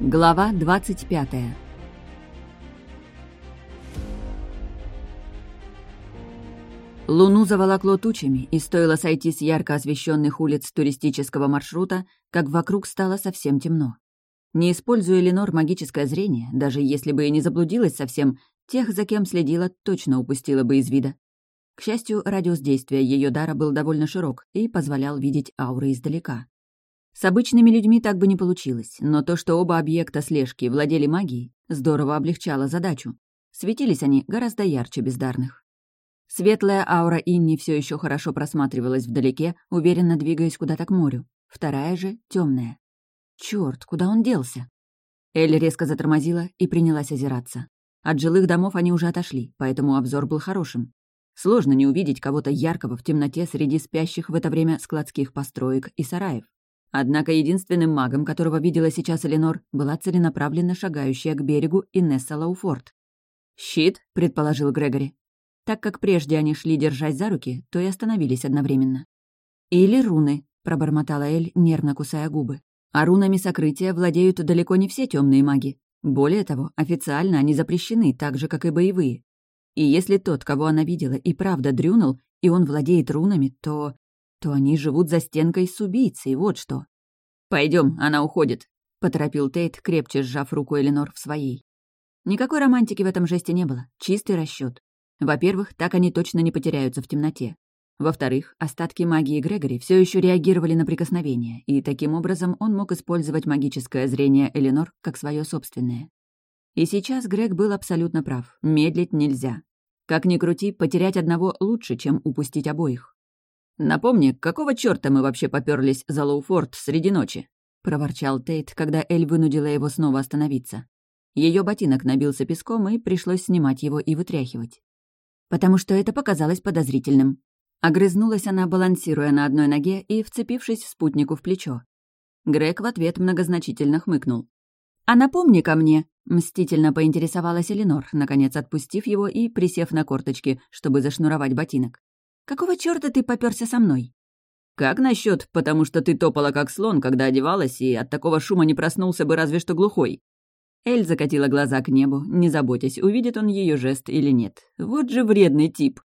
Глава 25 Луну заволокло тучами, и стоило сойти с ярко освещенных улиц туристического маршрута, как вокруг стало совсем темно. Не используя Ленор магическое зрение, даже если бы и не заблудилась совсем, тех, за кем следила, точно упустила бы из вида. К счастью, радиус действия ее дара был довольно широк и позволял видеть ауры издалека. С обычными людьми так бы не получилось, но то, что оба объекта слежки владели магией, здорово облегчало задачу. Светились они гораздо ярче бездарных. Светлая аура Инни все еще хорошо просматривалась вдалеке, уверенно двигаясь куда-то к морю. Вторая же — темная. Черт, куда он делся? Эль резко затормозила и принялась озираться. От жилых домов они уже отошли, поэтому обзор был хорошим. Сложно не увидеть кого-то яркого в темноте среди спящих в это время складских построек и сараев. Однако единственным магом, которого видела сейчас Эленор, была целенаправленно шагающая к берегу Инесса Лауфорд. «Щит», — предположил Грегори. Так как прежде они шли, держась за руки, то и остановились одновременно. «Или руны», — пробормотала Эль, нервно кусая губы. «А рунами сокрытия владеют далеко не все темные маги. Более того, официально они запрещены, так же, как и боевые. И если тот, кого она видела, и правда дрюнул, и он владеет рунами, то... то они живут за стенкой с убийцей, вот что. Пойдем, она уходит», — поторопил Тейт, крепче сжав руку Эленор в своей. Никакой романтики в этом жесте не было, чистый расчет. Во-первых, так они точно не потеряются в темноте. Во-вторых, остатки магии Грегори все еще реагировали на прикосновение, и таким образом он мог использовать магическое зрение Эленор как свое собственное. И сейчас Грег был абсолютно прав. Медлить нельзя. Как ни крути, потерять одного лучше, чем упустить обоих. «Напомни, какого чёрта мы вообще попёрлись за Лоуфорд среди ночи?» — проворчал Тейт, когда Эль вынудила его снова остановиться. Ее ботинок набился песком, и пришлось снимать его и вытряхивать. «Потому что это показалось подозрительным». Огрызнулась она, балансируя на одной ноге и вцепившись спутнику в плечо. Грег в ответ многозначительно хмыкнул. «А напомни ко мне», — мстительно поинтересовалась Эленор, наконец отпустив его и присев на корточки, чтобы зашнуровать ботинок. «Какого чёрта ты попёрся со мной?» «Как насчет, потому что ты топала как слон, когда одевалась, и от такого шума не проснулся бы разве что глухой?» Эль закатила глаза к небу, не заботясь, увидит он ее жест или нет. Вот же вредный тип.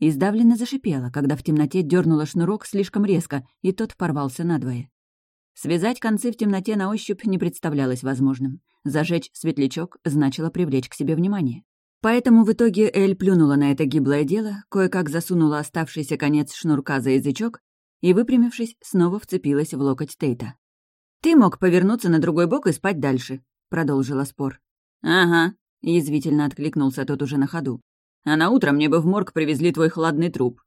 Издавленно зашипела, когда в темноте дернула шнурок слишком резко, и тот порвался надвое. Связать концы в темноте на ощупь не представлялось возможным. Зажечь светлячок значило привлечь к себе внимание. Поэтому в итоге Эль плюнула на это гиблое дело, кое-как засунула оставшийся конец шнурка за язычок и, выпрямившись, снова вцепилась в локоть Тейта. «Ты мог повернуться на другой бок и спать дальше», — продолжила спор. «Ага», — язвительно откликнулся тот уже на ходу. «А на утро мне бы в морг привезли твой хладный труп».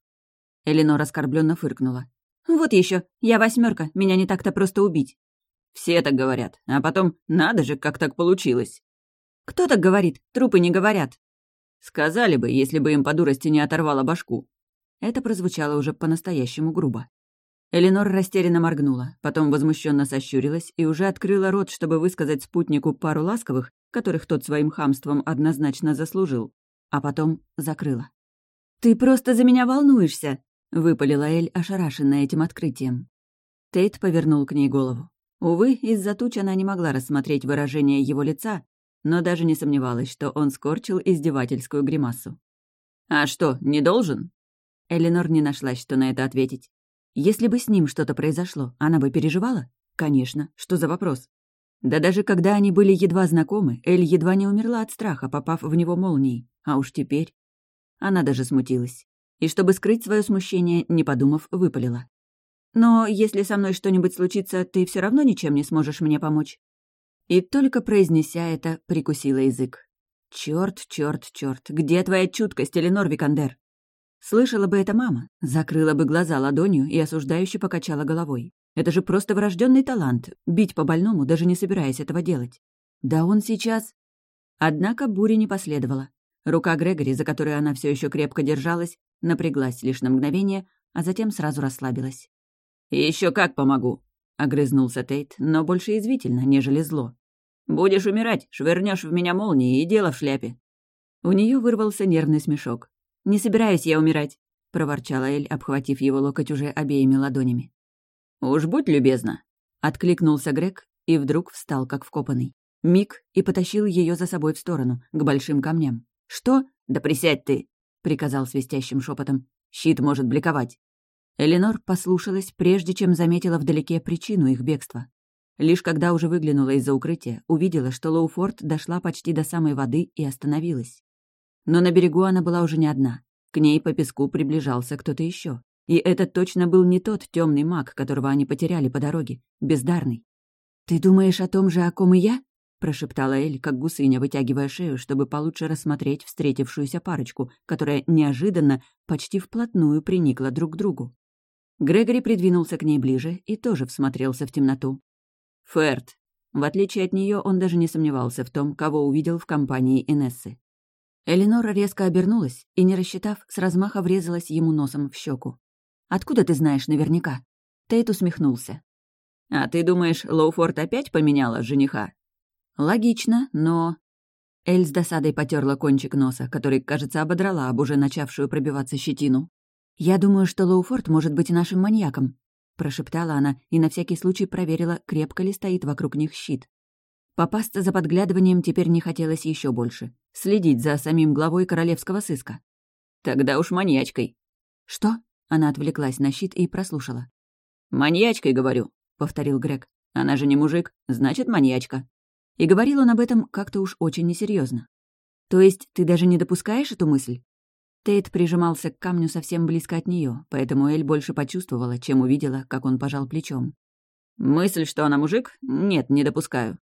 Эленор оскорбленно фыркнула. «Вот еще, я восьмерка, меня не так-то просто убить». «Все так говорят, а потом, надо же, как так получилось». «Кто так говорит? Трупы не говорят». «Сказали бы, если бы им по дурости не оторвало башку». Это прозвучало уже по-настоящему грубо. Эленор растерянно моргнула, потом возмущенно сощурилась и уже открыла рот, чтобы высказать спутнику пару ласковых, которых тот своим хамством однозначно заслужил, а потом закрыла. «Ты просто за меня волнуешься!» — выпалила Эль, ошарашенная этим открытием. Тейт повернул к ней голову. Увы, из-за туч она не могла рассмотреть выражение его лица, но даже не сомневалась, что он скорчил издевательскую гримасу. «А что, не должен?» Эленор не нашлась, что на это ответить. Если бы с ним что-то произошло, она бы переживала? Конечно, что за вопрос? Да даже когда они были едва знакомы, Эль едва не умерла от страха, попав в него молнией. А уж теперь... Она даже смутилась и, чтобы скрыть свое смущение, не подумав, выпалила. «Но если со мной что-нибудь случится, ты все равно ничем не сможешь мне помочь». И только произнеся это, прикусила язык. Черт, черт, черт, где твоя чуткость, Эленор Викандер?» Слышала бы это мама, закрыла бы глаза ладонью и осуждающе покачала головой. Это же просто врожденный талант — бить по больному, даже не собираясь этого делать. Да он сейчас... Однако бури не последовало. Рука Грегори, за которой она все еще крепко держалась, напряглась лишь на мгновение, а затем сразу расслабилась. Еще как помогу!» — огрызнулся Тейт, но больше извительно, нежели зло. «Будешь умирать, швырнешь в меня молнией и дело в шляпе». У нее вырвался нервный смешок. «Не собираюсь я умирать», — проворчала Эль, обхватив его локоть уже обеими ладонями. «Уж будь любезна», — откликнулся Грег и вдруг встал как вкопанный. Миг и потащил ее за собой в сторону, к большим камням. «Что? Да присядь ты!» — приказал свистящим шепотом. «Щит может бликовать». Эленор послушалась, прежде чем заметила вдалеке причину их бегства. Лишь когда уже выглянула из-за укрытия, увидела, что Лоуфорд дошла почти до самой воды и остановилась. Но на берегу она была уже не одна. К ней по песку приближался кто-то еще. И это точно был не тот темный маг, которого они потеряли по дороге, бездарный. «Ты думаешь о том же, о ком и я?» — прошептала Эль, как гусыня, вытягивая шею, чтобы получше рассмотреть встретившуюся парочку, которая неожиданно почти вплотную приникла друг к другу. Грегори придвинулся к ней ближе и тоже всмотрелся в темноту. Ферт. В отличие от нее, он даже не сомневался в том, кого увидел в компании Инессы. Эленора резко обернулась и, не рассчитав, с размаха врезалась ему носом в щеку. «Откуда ты знаешь наверняка?» Тейт усмехнулся. «А ты думаешь, Лоуфорд опять поменяла жениха?» «Логично, но...» Эль с досадой потерла кончик носа, который, кажется, ободрала об уже начавшую пробиваться щетину. «Я думаю, что Лоуфорд может быть нашим маньяком», — прошептала она и на всякий случай проверила, крепко ли стоит вокруг них щит. Попасться за подглядыванием теперь не хотелось еще больше. Следить за самим главой королевского сыска. «Тогда уж маньячкой». «Что?» — она отвлеклась на щит и прослушала. «Маньячкой, говорю», — повторил Грег. «Она же не мужик, значит, маньячка». И говорил он об этом как-то уж очень несерьезно. «То есть ты даже не допускаешь эту мысль?» Тейт прижимался к камню совсем близко от нее, поэтому Эль больше почувствовала, чем увидела, как он пожал плечом. «Мысль, что она мужик? Нет, не допускаю».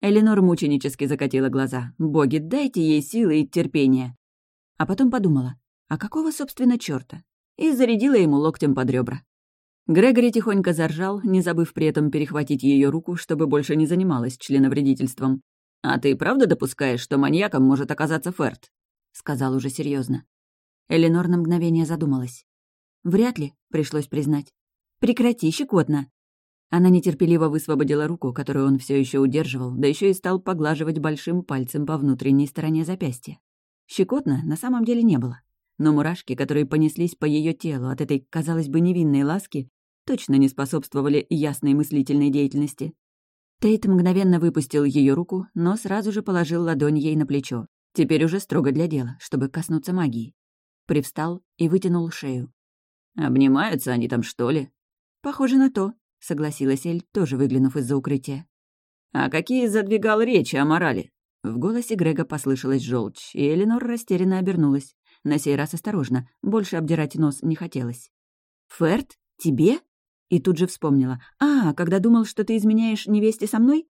Эленор мученически закатила глаза. «Боги, дайте ей силы и терпения!» А потом подумала, а какого, собственно, чёрта? И зарядила ему локтем под ребра. Грегори тихонько заржал, не забыв при этом перехватить ее руку, чтобы больше не занималась членовредительством. «А ты правда допускаешь, что маньяком может оказаться Ферт?» — сказал уже серьезно. Эленор на мгновение задумалась. «Вряд ли», — пришлось признать. «Прекрати, щекотно!» Она нетерпеливо высвободила руку, которую он все еще удерживал, да еще и стал поглаживать большим пальцем по внутренней стороне запястья. Щекотно на самом деле не было. Но мурашки, которые понеслись по ее телу от этой, казалось бы, невинной ласки, точно не способствовали ясной мыслительной деятельности. Тейт мгновенно выпустил ее руку, но сразу же положил ладонь ей на плечо. Теперь уже строго для дела, чтобы коснуться магии привстал и вытянул шею. «Обнимаются они там, что ли?» «Похоже на то», — согласилась Эль, тоже выглянув из-за укрытия. «А какие задвигал речи о морали?» В голосе Грега послышалась желчь, и Эленор растерянно обернулась. На сей раз осторожно, больше обдирать нос не хотелось. «Ферт? Тебе?» И тут же вспомнила. «А, когда думал, что ты изменяешь невесте со мной?»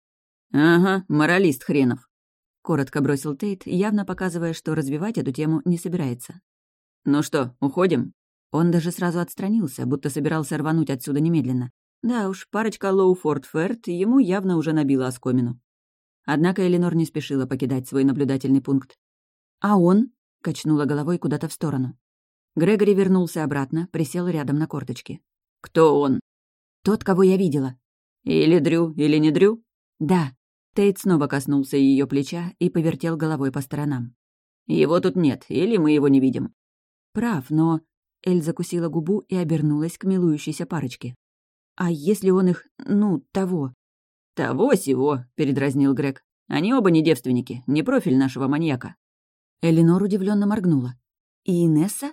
«Ага, моралист хренов», — коротко бросил Тейт, явно показывая, что развивать эту тему не собирается. «Ну что, уходим?» Он даже сразу отстранился, будто собирался рвануть отсюда немедленно. Да уж, парочка Лоуфорд Ферт ему явно уже набила оскомину. Однако Эленор не спешила покидать свой наблюдательный пункт. «А он?» — качнула головой куда-то в сторону. Грегори вернулся обратно, присел рядом на корточки. «Кто он?» «Тот, кого я видела». «Или Дрю, или не Дрю?» «Да». Тейт снова коснулся ее плеча и повертел головой по сторонам. «Его тут нет, или мы его не видим. Прав, но... Эль закусила губу и обернулась к милующейся парочке. «А если он их... ну, того?» «Того-сего», — передразнил Грег. «Они оба не девственники, не профиль нашего маньяка». Эленор удивленно моргнула. «И Инесса?»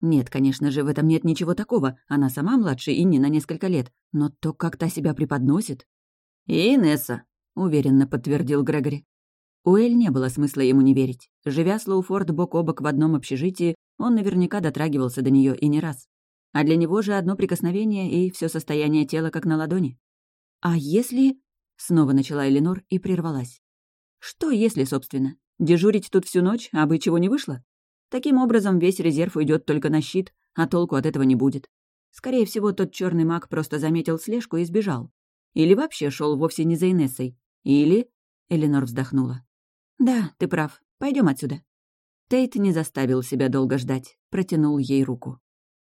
Нет, конечно же, в этом нет ничего такого. Она сама младше Инни на несколько лет. Но то, как та себя преподносит... «И Инесса», — уверенно подтвердил Грегори. У Эль не было смысла ему не верить. Живя с Лоуфорд бок о бок в одном общежитии, он наверняка дотрагивался до нее и не раз. А для него же одно прикосновение и все состояние тела как на ладони. «А если...» — снова начала Эленор и прервалась. «Что если, собственно? Дежурить тут всю ночь, а бы чего не вышло? Таким образом, весь резерв уйдет только на щит, а толку от этого не будет. Скорее всего, тот черный маг просто заметил слежку и сбежал. Или вообще шел вовсе не за Инессой. Или...» — Эленор вздохнула. «Да, ты прав. Пойдем отсюда». Тейт не заставил себя долго ждать, протянул ей руку.